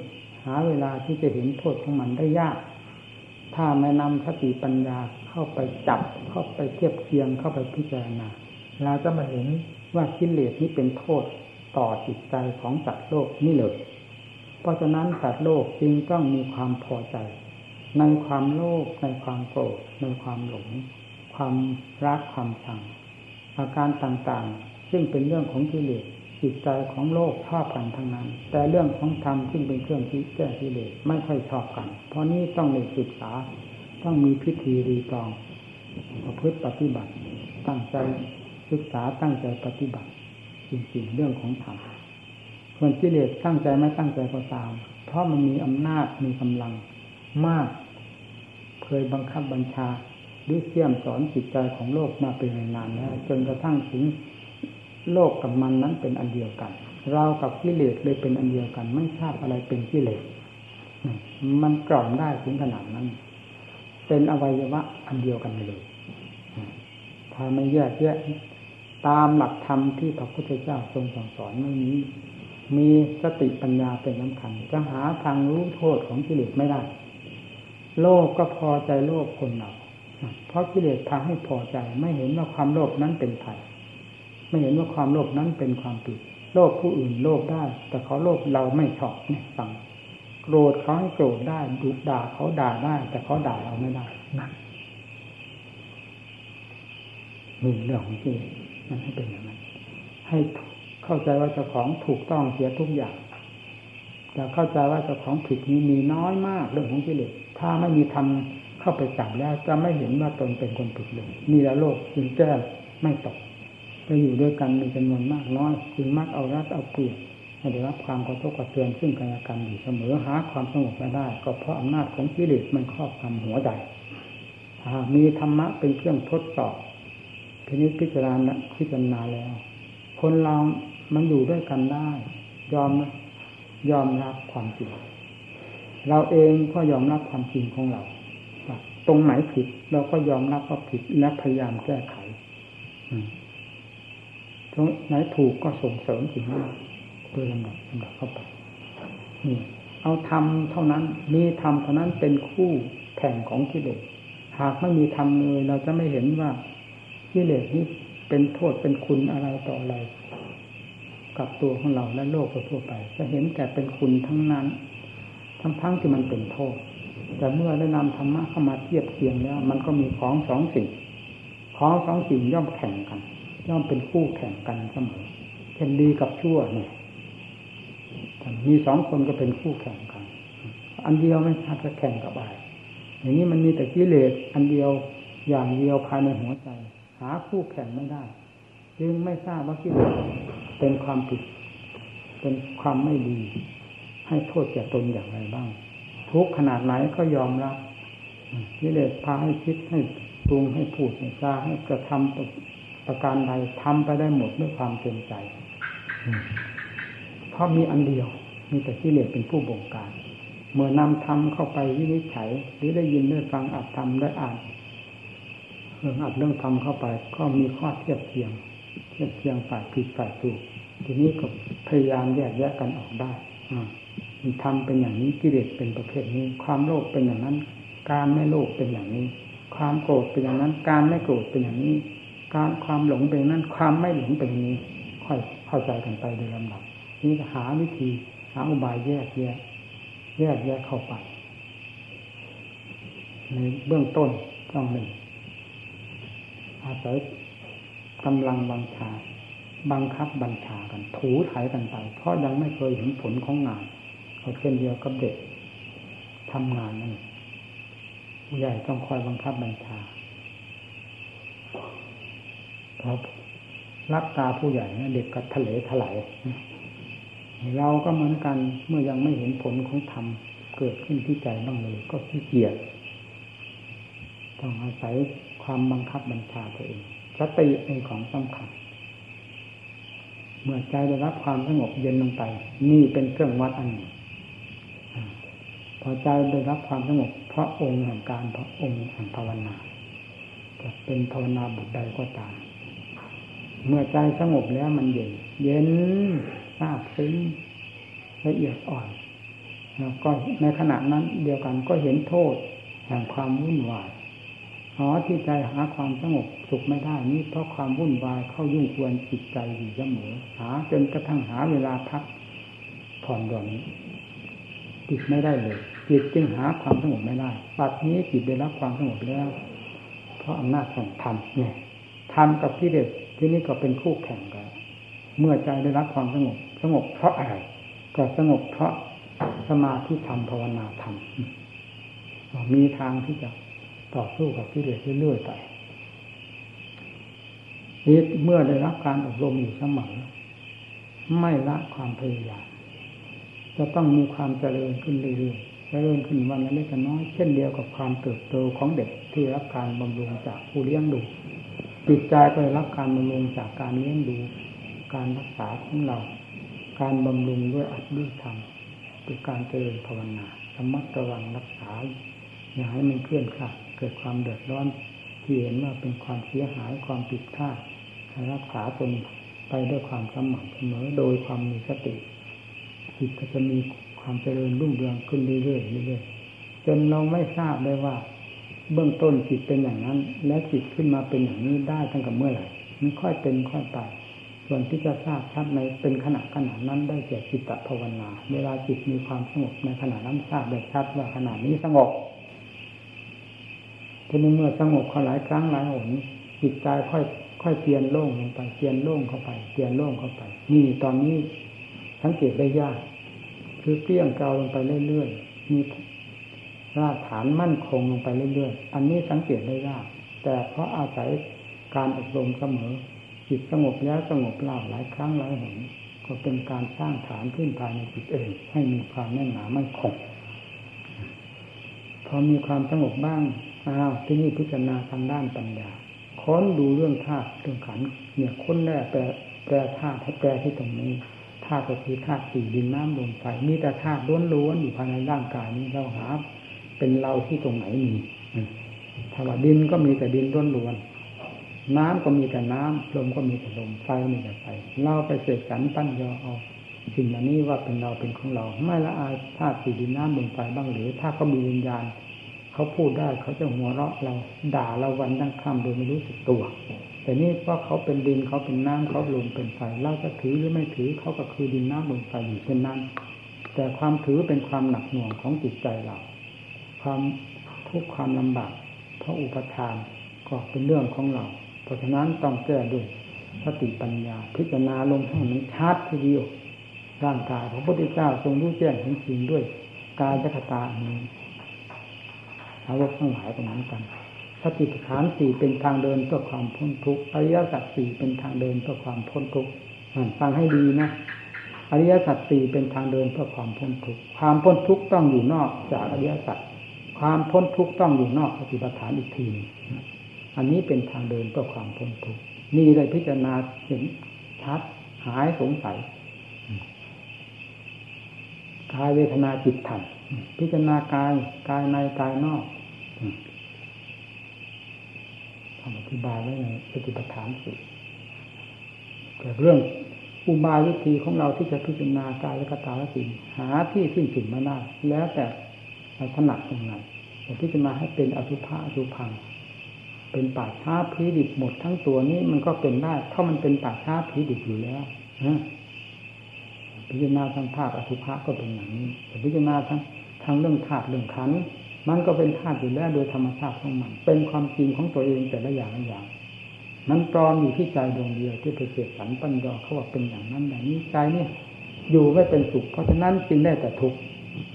หาเวลาที่จะเห็นโทษของมันได้ยาก ถ้าไม่นำสติปัญญาเข้าไปจับ เข้าไปเทียบเคียงเข้าไปพิจารณาเราจะมาเห็นว่ากิเลสนี้เป็นโทษต่อจิตใจของสัตว์โลกนี่เลย เพราะฉะนั้นสัตว์โลกจึงต้องมีความพอใจ ในความโลภในความโกรธในความหลง ความรักความชังอาการต่างๆ ซึ่งเป็นเรื่องของกิเลส จิตใจของโลกชอบกันทั้งนั้น แต่เรื่องของธรรมซึ่งเป็นเครื่องที่แก้กิเลสไม่ค่อยชอบกัน เพราะนี้ต้องในศึกษาต้องมีพิธีรีตองประพฤติปฏิบัติ ตั้งใจศึกษาตั้งใจปฏิบัติ จริงๆเรื่องของธรรมส่วนกิเลสตั้งใจไม่ตั้งใจก็ตาม เพราะมันมีอำนาจมีกำลังมาก เคยบังคับบัญชาหรือเสี่ยมสอนจิตใจของโลกมาเป็นนานแล้วจนกระทั่งถึง โลกกับมันนั้นเป็นอันเดียวกัน เรากับกิเลสเลยเป็นอันเดียวกัน ไม่ทราบอะไรเป็นกิเลสมันกล่อมได้ถึงขนาดนั้น เป็นอวัยวะอันเดียวกันเลยถ้าไม่แยกแยะตามหลักธรรมที่พระพุทธเจ้าทรงสั่งสอนไม่นี้ มีสติปัญญาเป็นสำคัญจะหาทางรู้โทษของกิเลสไม่ได้ โลภกก็พอใจโลภคนเราเพราะกิเลสพาให้พอใจไม่เห็นว่าความโลภนั้นเป็นภัย ไม่เห็นว่าความโลภนั้นเป็นความผิด โลภผู้อื่นโลภได้ แต่เขาโลภเราไม่ชอบเนี่ยฟังโกรธเขาให้โกรธได้ดุด่าเขาด่าได้ แต่เขาด่าเราไม่ได้นั่นนี่เรื่องของที่มันให้เป็นอย่างนั้น ให้เข้าใจว่าเจ้าของถูกต้องเสียทุกอย่างแต่เข้าใจว่าเจ้าของผิดนี้มีน้อยมากเรื่องของกิเลสถ้าไม่มีทำเข้าไปจับแล้ว จะไม่เห็นว่าตนเป็นคนผิดเลยมีแล้วโลกจึงแก้ไม่ตก ไปอยู่ด้วยกันมีจำนวนมากน้อยจึงมักเอารัดเอาเปรียบให้ได้รับความกระทบกระเทือนซึ่งกันและกันอยู่เสมอหาความสงบไม่ได้ ก็เพราะอำนาจของกิเลสมันครอบงำหัวใจหากมีธรรมะเป็นเครื่องทดสอบทีนี้พิจารณาพิจารณาแล้ว คนเรามันอยู่ด้วยกันได้ ยอมยอมรับความจริงเราเองก็ยอมรับความจริงของเราตรงไหนผิด เราก็ยอมรับว่าผิดและพยายามแก้ไข ตรงไหนถูกก็ส่งเสริมสิ่งนั้นโดยลำดับลำดับเข้าไปนี่เอาธรรมเท่านั้น มีธรรมเท่านั้นเป็นคู่แข่งของกิเลสหากไม่มีธรรมเลยเราจะไม่เห็นว่ากิเลสนี้เป็นโทษเป็นคุณอะไรต่ออะไร กับตัวของเราและโลกทั่วไป จะเห็นแต่เป็นคุณทั้งนั้น ทั้งๆที่มันเป็นโทษ แต่เมื่อได้นำธรรมะเข้ามาเทียบเทียงแล้ว มันก็มีของสองสิ่ง ของสองสิ่งย่อมแข่งกัน ย่อมเป็นคู่แข่งกันเสมอเช่นดีกับชั่วเนี่ยมีสองคนก็เป็นคู่แข่งกัน อันเดียวไม่อาจจะแข่งกับอะไรอย่างนี้มันมีแต่กิเลสอันเดียวอย่างเดียวภายในหัวใจ หาคู่แข่งไม่ได้ จึงไม่ทราบว่ากิเลสเป็นความผิด เป็นความไม่ดี ให้โทษแก่ตนอย่างไรบ้าง ทุกขนาดไหนก็ยอมรับกิเลสพาให้คิดให้ปรุงให้พูดให้จาให้กระทำ ประการใดทำไปได้หมดด้วยความเต็มใจ เพราะมีอันเดียว มีแต่ที่เลสเป็นผู้บงการ เมื่อนำธรรมเข้าไปวินิจฉัย หรือได้ยินได้ฟังอัดธรรมได้อ่านเรื่องอัดเรื่องธรรมเข้าไป ก็มีข้อเทียบเทียง เทียบเทียงฝ่ายผิดฝ่ายถูกทีนี้ก็พยายามแยกแยะกันออกได้ทำเป็นอย่างนี้กิเลสเป็นประเภทนี้ ความโลภเป็นอย่างนั้น การไม่โลภเป็นอย่างนี้ ความโกรธเป็นอย่างนั้น การไม่โกรธเป็นอย่างนี้ การความหลงเป็นนั้นความไม่หลงเป็นนี้ ค่อยเข้าใจกันไปโดยลำดับนี่หาวิธีหาอุบายแยกแยะแยกแยะเข้าไปในเบื้องต้นต้องหนึ่งอาศัยกำลังบังชา บังคับบัญชากัน ถูถ่ายกันไป เพราะยังไม่เคยเห็นผลของงานเขาเช่นเดียวกับเด็กทำงานนั่นผู้ใหญ่ต้องคอยบังคับบัญชา พอรับตาผู้ใหญ่เด็กก็ทะเลถลายเราก็เหมือนกันเมื่อยังไม่เห็นผลของธรรมเกิดขึ้นที่ใจบ้างเลย ก็ขี้เกียจต้องอาศัยความบังคับบัญชาตัวเองสติเป็นของสำคัญเมื่อใจได้รับความสงบเย็นลงไป นี่เป็นเครื่องวัดอันหนึ่งพอใจได้รับความสงบเพราะองค์แห่งการเพราะองค์แห่งภาวนาจะเป็นภาวนาบุตรใดก็ตาม เมื่อใจสงบแล้วมันเย็น เย็นทราบซึ้งละเอียดอ่อนแล้วก็ในขณะนั้นเดียวกันก็เห็นโทษแห่งความวุ่นวายอ๋อที่ใจหาความสงบสุขไม่ได้นี่เพราะความวุ่นวายเข้ายุ่งควรจิตใจอยู่เสมอหาจนกระทั่งหาเวลาพักผ่อนหย่อนจิตไม่ได้เลยจิตจึงหาความสงบไม่ได้ปัจนี้จิตได้รับความสงบแล้ว เพราะอำนาจของธรรมเนี่ยธรรมกับที่เด็ด ที่นี่ก็เป็นคู่แข่งกันเมื่อใจได้รับความสงบ สงบเพราะอะไร ก็สงบเพราะสมาธิธรรมภาวนาธรรมมีทางที่จะต่อสู้กับกิเลสเรื่อยๆไปนี่เมื่อได้รับการอบรมอยู่เสมอไม่ละความพยายามจะต้องมีความเจริญขึ้นเรื่อยๆเจริญขึ้นวันละเล็กน้อย เช่นเดียวกับความเติบโตของเด็กที่รับการบำรุงจากผู้เลี้ยงดู จิตใจก็ได้รับการบำรุงจากการเลี้ยงดู การรักษาของเรา การบำรุงด้วยอัดด้วยธรรมคือการเจริญภาวนาสมัตระวังรักษา อย่าให้มันเคลื่อนคลาดเกิดความเดือดร้อน ที่เห็นว่าเป็นความเสียหายความผิดพลาดรักษาตนไปด้วยความสม่ำเสมอโดยความมีสติจิตก็จะมีความเจริญรุ่งเรืองขึ้นเรื่อยๆเรื่อยๆจนเราไม่ทราบได้ว่า เบื้องต้นจิตเป็นอย่างนั้น และจิตขึ้นมาเป็นอย่างนี้ได้ตั้งแต่เมื่อไหร่มันค่อยเป็นค่อยไปส่วนที่จะทราบชัดในเป็นขณะขณะนั้นได้แก่จิตตภาวนา เวลาจิตมีความสงบในขณะนั้นทราบได้ชัดว่าขณะนี้สงบทีนี้เมื่อสงบเขาหลายครั้งหลายหนจิตใจค่อยค่อยเปลี่ยนโล่งลงไปเปลี่ยนโล่งเข้าไปเปลี่ยนโล่งเข้าไปนี่ตอนนี้สังเกตได้ยาก คือเปลี่ยงเกาลงไปเรื่อยๆมี รากฐานมั่นคงลงไปเรื่อยๆ อันนี้สังเกตได้ยาก แต่เพราะอาศัยการอบรมเสมอจิตสงบแล้วสงบเล่าหลายครั้งหลายหนก็เป็นการสร้างฐานขึ้นภายในจิตเอง ให้มีความแน่นหนามั่นคงพอมีความสงบบ้างอ้าวที่นี่พิจารณาทางด้านปัญญา ค้นดูเรื่องธาตุเรื่องขันเนี่ยค้นแรกแปลแปลธาตุแปลที่ตรงนี้ธาตุก็คือธาตุสี่ดินน้ำลมไฟมีแต่ธาตุล้วนๆอยู่ภายในร่างกายนี้เราหา เป็นเราที่ตรงไหนมีถ้าว่าดินก็มีแต่ดินล้วนๆน้ำก็มีแต่น้ำลมก็มีแต่ลมไฟก็มีแต่ไฟเราไปเสกสรรปั้นยอเอาสิ่งเหล่านี้ว่าเป็นเราเป็นของเรา ไม่ละอายธาตุสี่ดินน้ำลมไฟบ้างหรือ ถ้าเขามีวิญญาณเขาพูดได้เขาจะหัวเราะเราด่าเราวันดังค่ำโดยไม่รู้สึกตัว แต่นี่เพราะเขาเป็นดินเขาเป็นน้ำเขาลมเป็นไฟเราจะถือหรือไม่ถือเขาก็คือดินน้ำลมไฟอยู่เช่นนั้น แต่ความถือเป็นความหนักหน่วงของจิตใจเรา ความทุกข์ความลำบากเพราะอุปทานก็เป็นเรื่องของเรา เพราะฉะนั้นต้องแก้ด้วยสติปัญญา พิจารณาลงให้มันชัดทีเดียวร่างกายของพระพุทธเจ้าทรงรู้แจ้งเห็นจริงด้วยกายจักตาอันนี้สาวกทั้งหลายก็เหมือนกันสติปัฏฐานสี่เป็นทางเดินเพื่อความพ้นทุกข์อริยสัจสี่เป็นทางเดินเพื่อความพ้นทุกข์ฟังให้ดีนะอริยสัจสี่เป็นทางเดินเพื่อความพ้นทุกข์ความพ้นทุกข์ต้องอยู่นอกจากอริยสัจ ความพ้นทุกข์ต้องอยู่นอกสติปัฏฐานอีกทีอันนี้เป็นทางเดินเพื่อความพ้นทุกข์นี่เลยพิจารณาเห็นชัดหายสงสัยกายเวทนาจิตธรรมพิจารณากายกายในกายนอกทำอธิบายไว้ในสติปัฏฐานสิเกิดเรื่องอุบายวิธีของเราที่จะพิจารณากายและกตาและสิ่งหาที่สิ้นสุดมาได้แล้วแต่ถนัดอย่างไรแต่ พิจารณาให้เป็นอสุภะอสุพัง เป็นป่าช้าผีดิบหมดทั้งตัวนี้มันก็เป็นได้เพราะมันเป็นป่าช้าผีดิบอยู่แล้วนะพิจารณาทางธาตุอสุภะก็เป็นอย่างนี้แต่พิจารณาทางทางเรื่องธาตุเรื่องขันมันก็เป็นธาตุอยู่แล้วโดยธรรมชาติของมัน เป็นความจริงของตัวเองแต่ละอย่างอย่าง มันปลอมอยู่ที่ใจดวงเดียวที่ไปเสกสรรปัญญาเขาว่าเป็นอย่างนั้นอย่างนี้ใจเนี่ยอยู่ไม่เป็นสุข เพราะฉะนั้นจึงได้แต่ทุกข์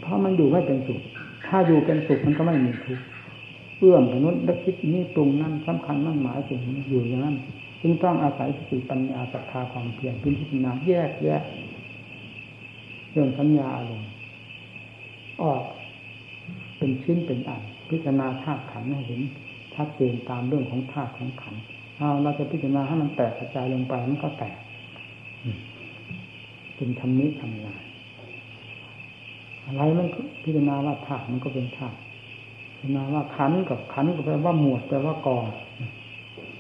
เพราะมันอยู่ไม่เป็นสุข ถ้าอยู่เป็นสุขมันก็ไม่มีทุกข์เอื้อมถนุนและคิดนี้ตรงนั้นสำคัญมั่นหมายสิ่งนี้อยู่อย่างนั้นจึงต้องอาศัยสติปัญญาศรัทธาความเพียรพิจารณาแยกแยะเรื่องสัญญาอารมณ์ออกเป็นชิ้นเป็นอันพิจารณาธาตุขันให้เห็นชัดเจนตามเรื่องของธาตุของขันเอาเราจะพิจารณาให้มันแตกกระจายลงไปมันก็แตกเป็นธรรมิทำงาน อะไรมันพิจารณาว่าธาตุมันก็เป็นธาตุพิจารณาว่าขันกับขันก็แปลว่าหมวดแปลว่ากอง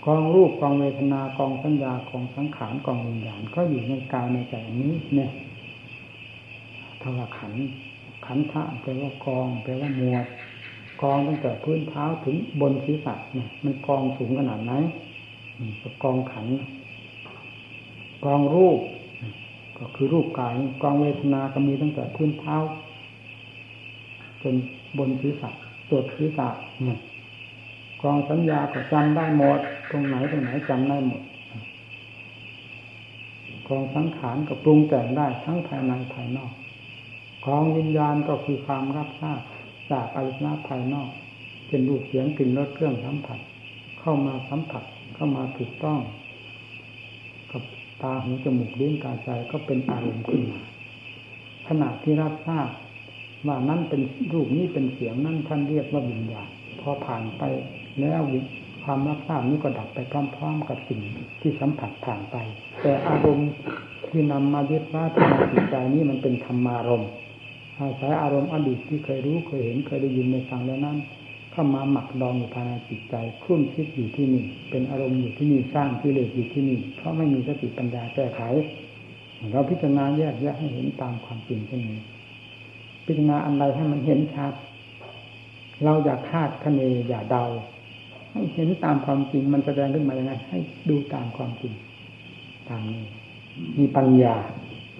กองรูปกองเวทนากองสัญญากองสังขารกองวิญญาณก็อยู่ในกายในใจนี้เนี่ยทว่าขันขันธะแปลว่ากองแปลว่าหมวดกองตั้งแต่พื้นเท้าถึงบนศีรษะเนี่ยมันกองสูงขนาดไหนกองขันกองรูป ก็คือรูปกายกองเวทนาก็มีตั้งแต่พื้นเท้า จนบนศีรษะตัวศีรษะเนี่ยกองสัญญาก็จำได้หมด ตรงไหนตรงไหนจำได้หมดกองสังขารก็ปรุงแต่งได้ทั้งภายในภายนอกกองวิญญาณก็คือความรับทราบจากอารมณ์ภายนอกเป็นรูปเสียงกลิ่นรสเครื่องสัมผัส เข้ามาสัมผัสเข้ามาถูกต้อง กับตาหูจมูกลิ้นกายใจก็เป็นอารมณ์ขึ้นมาขณะที่รับทราบ ว่านั่นเป็นรูปนี้เป็นเสียงนั่นท่านเรียกว่าวิญญาณพอผ่านไปแล้วความรับทราบนี้ก็ดับไปพร้อม ๆ กับสิ่งที่สัมผัสผ่านไป แต่อารมณ์ที่นำมายึดว่าทางจิตใจนี้มันเป็นธรรมารมณ์อาศัยอารมณ์อดีตที่เคยรู้เคยเห็นเคยได้ยินในฟังแล้วนั้นเข้ามาหมักดองอยู่ภายในจิตใจคุ้นคิดอยู่ที่นี่ เป็นอารมณ์อยู่ที่นี่สร้างที่เลสอยู่ที่นี่ เพราะไม่มีสติปัญญาแก้ไขเราพิจารณาแยกแยะให้เห็นตามความจริงเช่นนี้ พิจารณาอะไรให้มันเห็นชัด เราอย่าคาดคะเนอย่าเดา ให้เห็นตามความจริงมันแสดงขึ้นมาอย่างไรให้ดูตามความจริง ตามนี้ มีปัญญา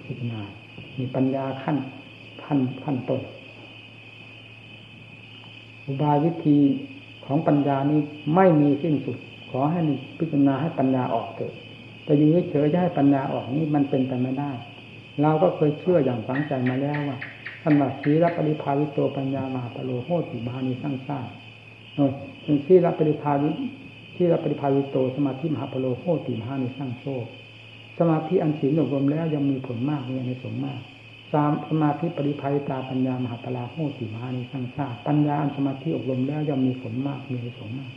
พิจารณา มีปัญญาขั้นขั้นขั้นต้นอุบายวิธีของปัญญานี้ไม่มีสิ้นสุด ขอให้พิจารณาให้ปัญญาออกเถิดแต่อยู่เฉยๆจะให้ปัญญาออกนี่มันเป็นไปไม่ได้ เราก็เคยเชื่ออย่างฝังใจมาแล้วว่า ท่านว่าสีรับปริภาวิโตปัญญามาปโลโหติบานีสร้างสร้างโอ้ยที่รับปริภาวิที่รับปริภาวิโตสมาธิมหาปโลโหติมหานีสร้างโชคสมาธิอันศีลอบรมแล้วยังมีผลมากมีในสมมากสามสมาธิปริภัยตาปัญญามหาปลาโหติมานิสังชาปัญญาอันสมาธิอบรมแล้วย่อมมีผลมากมีผลมาก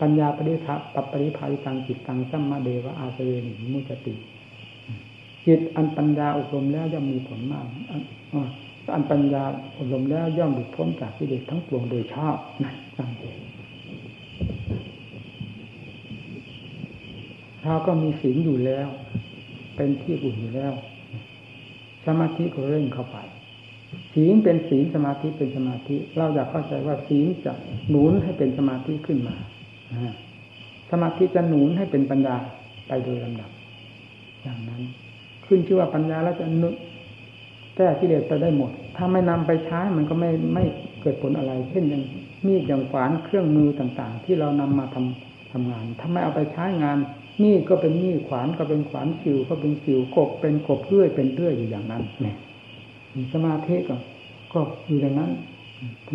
ปัญญาปริทัปปริภัยตังจิตตังสัมมาเดวะอาเสนิมุจติ จิตอันปัญญาอบรมแล้วย่อมมีผลมาก อันปัญญาอบรมแล้วย่อมหลุดพ้นจากกิเลสทั้งปวงโดยชอบนะสังเกตเราก็มีศีลอยู่แล้ว เป็นที่อุ่นอยู่แล้ว สมาธิก็เร่งเข้าไปศีลเป็นศีลสมาธิเป็นสมาธิ เราอยากเข้าใจว่าศีลจะหนุนให้เป็นสมาธิขึ้นมาสมาธิจะหนุนให้เป็นปัญญาไปโดยลำดับอย่างนั้น ขึ้นชื่อว่าปัญญาแล้วจะนุ แก้กิเลสไปได้หมด ถ้าไม่นำไปใช้มันก็ไม่ไม่เกิดผลอะไร เช่นอย่างมีดอย่างขวานเครื่องมือต่างๆ ที่เรานำมาทำทำงานถ้าไม่เอาไปใช้งานนี่ก็เป็นนี่ขวานก็เป็นขวานสิวก็เป็นสิวกบเป็นกบเรื่อยเป็นเรื่อยอยู่อย่างนั้นเนี่ยสมาธิก็ก็อยู่อย่างนั้น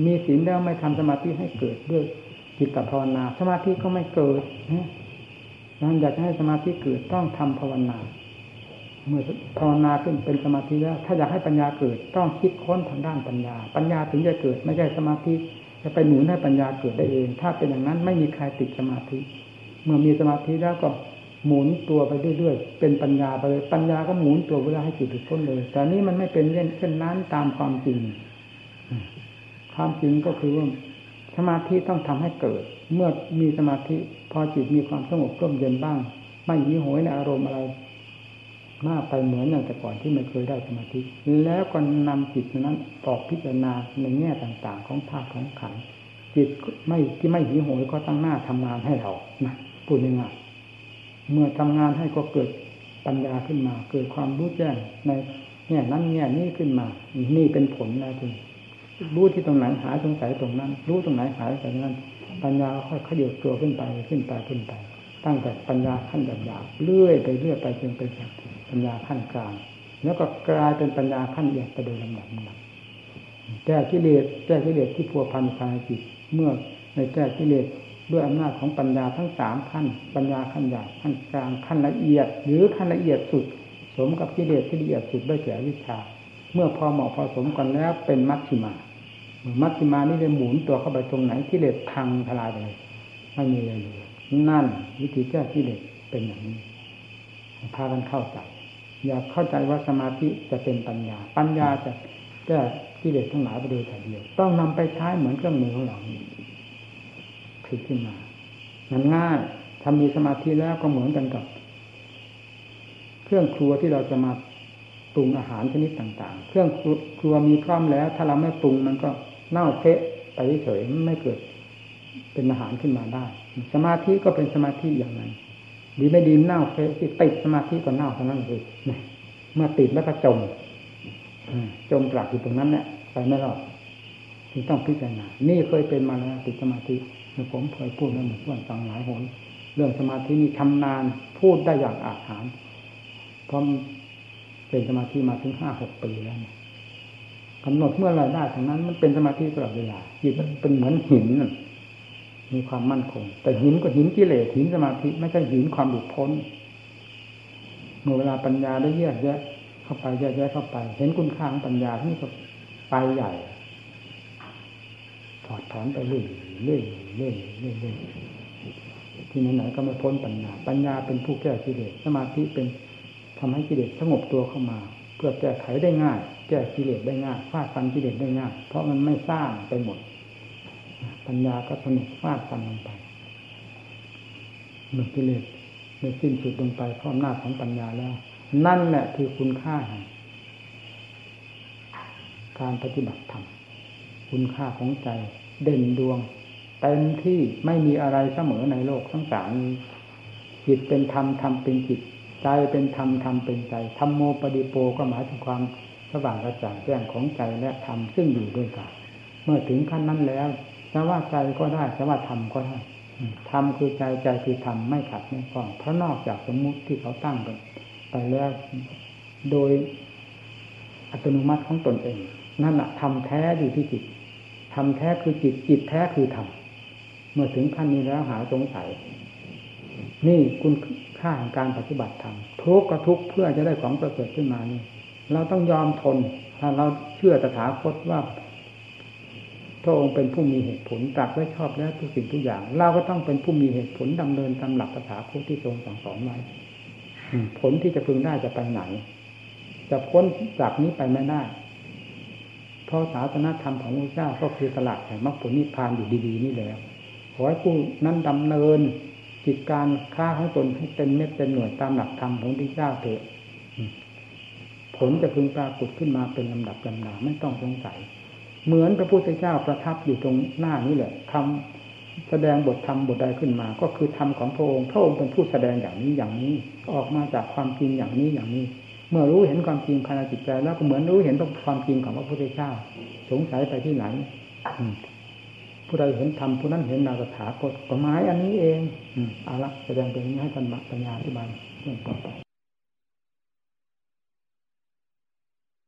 มีศีลแล้วไม่ทำสมาธิให้เกิดด้วยจิตตภาวนา สมาธิก็ไม่เกิดนะนั้นอยากให้สมาธิเกิดต้องทำภาวนา เมื่อภาวนาขึ้นเป็นสมาธิแล้ว ถ้าอยากให้ปัญญาเกิด ต้องคิดค้นทางด้านปัญญา ปัญญาถึงจะเกิด ไม่ใช่สมาธิจะไปหนุนให้ปัญญาเกิดได้เอง ถ้าเป็นอย่างนั้นไม่มีใครติดสมาธิ เมื่อมีสมาธิแล้วก็หมุนตัวไปเรื่อยๆ เป็นปัญญาไปเลย ปัญญาก็หมุนตัวเวลาให้จิตหลุดพ้นเลย แต่นี้มันไม่เป็นเช่นนั้นตามความจริง ความจริงก็คือว่าสมาธิต้องทำให้เกิด เมื่อมีสมาธิ พอจิตมีความสงบร่มเย็นบ้าง ไม่หิวโหยในอารมณ์อะไร มากไปเหมือนอย่างแต่ก่อนที่ไม่เคยได้สมาธิ แล้วก็นำจิตนั้นออกพิจารณาในแง่ต่างๆ ของธาตุของขันจิตไม่ที่ไม่หิวโหยก็ตั้งหน้าทำงานให้เรานะพูดง่ายๆเมื่อทำงานให้ก็เกิดปัญญาขึ้นมา เกิดความรู้แจ้งในแง่นั้นแง่นี้ขึ้นมา นี่เป็นผลนะคุณรู้ที่ตรงไหนหาสงสัยตรงนั้น รู้ตรงไหนหายตรงนั้น ปัญญาค่อยขยับตัวขึ้นไปขึ้นไปขึ้นไป ตั้งแต่ปัญญาขั้นหยาบๆเรื่อยไปเรื่อยไปจนเป็น ปัญญาขั้นกลาง แล้วก็กลายเป็นปัญญาขั้นละเอียดไปโดยลำดับลำดับแก้กิเลสแก้กิเลสที่พัวพันภายในจิตเมื่อในแก้กิเลสด้วยอำนาจของปัญญาทั้งสามขั้น ปัญญาขั้นหยาบขั้นกลางขั้นละเอียด หรือขั้นละเอียดสุด สมกับกิเลสที่ละเอียดสุดได้แก่วิชา เมื่อพอเหมาะพอสมกันแล้วเป็นมัชฌิมามัชฌิมานี่จะหมุนตัวเข้าไปตรงไหนกิเลสพังทลายไปเลยไม่มีอะไรเลยนั่น วิธีแก้กิเลสเป็นอย่างนี้พากันเข้าใจ อยากเข้าใจว่าสมาธิจะเป็นปัญญา ปัญญาจะแก้กิเลสทั้งหลายไปโดยถ่เดียว ต้องนำไปใช้เหมือนเครื่องมือของเราผิดขึ้นมามันง่ายทำมีสมาธิแล้วก็เหมือนกันกับ เครื่องครัวที่เราจะมาปรุงอาหารชนิดต่าง ๆ เครื่องครัวมีพร้อมแล้ว ถ้าเราไม่ปรุงมันก็เน่าเทะไปเฉยไม่เกิดเป็นอาหารขึ้นมาได้ สมาธิก็เป็นสมาธิอย่างนั้น ดีไม่ดีเน่าเฟะที่ติดสมาธิก็เน่าเท่านั้นเลยเมื่อติดแล้วก็จมจมปลักอยู่ตรงนั้นแหละไปไม่รอดจึงต้องพิจารณา นี่เคยเป็นมาแล้วติดสมาธิผมเคยพูดแล้วเหมือนกันฟังหลายหนเรื่องสมาธินี่ทำนานพูดได้อย่างอาถรรพ์เพราะเป็นสมาธิมาถึงห้าหกปีแล้วกำหนดเมื่อไรได้ทั้งนั้น มันเป็นสมาธิตลอดเวลาจิตมันเป็นเหมือนหิน มีความมั่นคง แต่หินก็หินกิเลสหินสมาธิไม่ใช่หินความหลุดพ้นเมื่อเวลาปัญญาได้แยกแยะ เข้าไปแยกแยะเข้าไป เห็นคุณค่าของปัญญาที่ก็ไปใหญ่ถอดถอนไปเรื่อยเรื่อยเรื่อยเรื่อยเรื่อยที่ไหนๆก็ไม่พ้นปัญญา ปัญญาเป็นผู้แก้กิเลสสมาธิเป็นทำให้กิเลสสงบตัวเข้ามา เพื่อแก้ไขได้ง่าย แก้กิเลสได้ง่ายฟาดฟันกิเลสได้ง่าย เพราะมันไม่สร้างไปหมด ปัญญาก็สนุกฟาดฟันลงไปเมื่อกิเลสในสิ้นสุดลงไปพราะอำนาของปัญญาแล้ว นั่นแหละคือคุณค่าแห่งการปฏิบัติธรรมคุณค่าของใจ เด่นดวงเต็มที่ไม่มีอะไรเสมอในโลกทั้งสามจิตเป็นธรรมธรรมเป็นจิต ใจเป็นธรรมธรรมเป็นใจธรรมโมปฏิโปก็หมายถึงความสว่างกระจ่างแจ้งของใจและธรรมซึ่งอยู่ด้วยกันเมื่อถึงขั้นนั้นแล้ว จะว่าใจก็ได้จะว่าธรรมก็ได้ธรรมคือใจใจคือธรรมไม่ขัดไม่ข้องเพราะนอกจากสมมุติที่เขาตั้งกันไปแล้วโดยอัตโนมัติของตนเอง นั่นแหะธรรมแท้อยู่ที่จิตธรรมแท้คือจิตจิตแท้คือธรรมเมื่อถึงขั้นนี้แล้วหาสงสัย นี่คุณค่าของการปฏิบัติธรรมทุกข์ก็ทุกข์เพื่อจะได้ของประเสริฐขึ้นมานี่เราต้องยอมทนถ้าเราเชื่อตถาคตว่า พระองค์เป็นผู้มีเหตุผลตรัสไว้ชอบแล้วทุกสิ่งทุกอย่าง เราก็ต้องเป็นผู้มีเหตุผลดำเนินตามหลักภาษาพุทธที่ทรงสั่งสอนไว้ผลที่จะพึงได้จะไปไหน จะพ้นจากนี้ไปไม่ได้เพราะศาสนาธรรมของพระเจ้าก็คือตลาดแห่งมรรคผลนิพพานอยู่ดีๆนี่แล้วขอให้ผู้นั้นดำเนินจิตการค้าของตนให้เป็นเม็ดเป็นหน่วยตามหลักธรรมของพระเจ้าเถอะผลจะพึงปรากฏขึ้นมาเป็นลำดับลำดาไม่ต้องสงสัย เหมือนพระพุทธเจ้าประทับอยู่ตรงหน้านี้แหละทำแสดงบทธรรมบทใดขึ้นมา ก็คือธรรมของพระองค์พระองค์เป็นผู้แสดงอย่างนี้อย่างนี้ ออกมาจากความจริงอย่างนี้อย่างนี้ เมื่อรู้เห็นความจริงภายในจิตใจแล้วก็เหมือนรู้เห็นความจริงของพระพุทธเจ้า สงสัยไปที่ไหนผู้ใดเห็นธรรมผู้นั้นเห็นนาสถาคตก็หมายอันนี้เอง อืมเอาละแสดงเป็นนี้ให้ท่านปัญญาที่บายเรื่องต่อไป